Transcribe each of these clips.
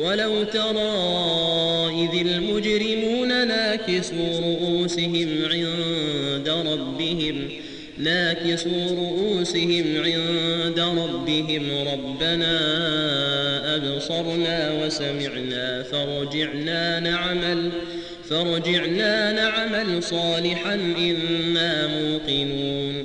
ولو ترى إذ المجرمون ناكسوا رؤوسهم عند ربهم ناكسوا رؤوسهم عند ربهم ربنا أبصرنا وسمعنا فرجعنا نعمل فرجعنا نعمل صالحا إنا موقنون.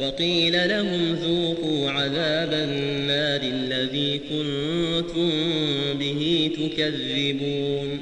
وقيل لهم ذوقوا عذاب النار الذي كنتم به تكذبون.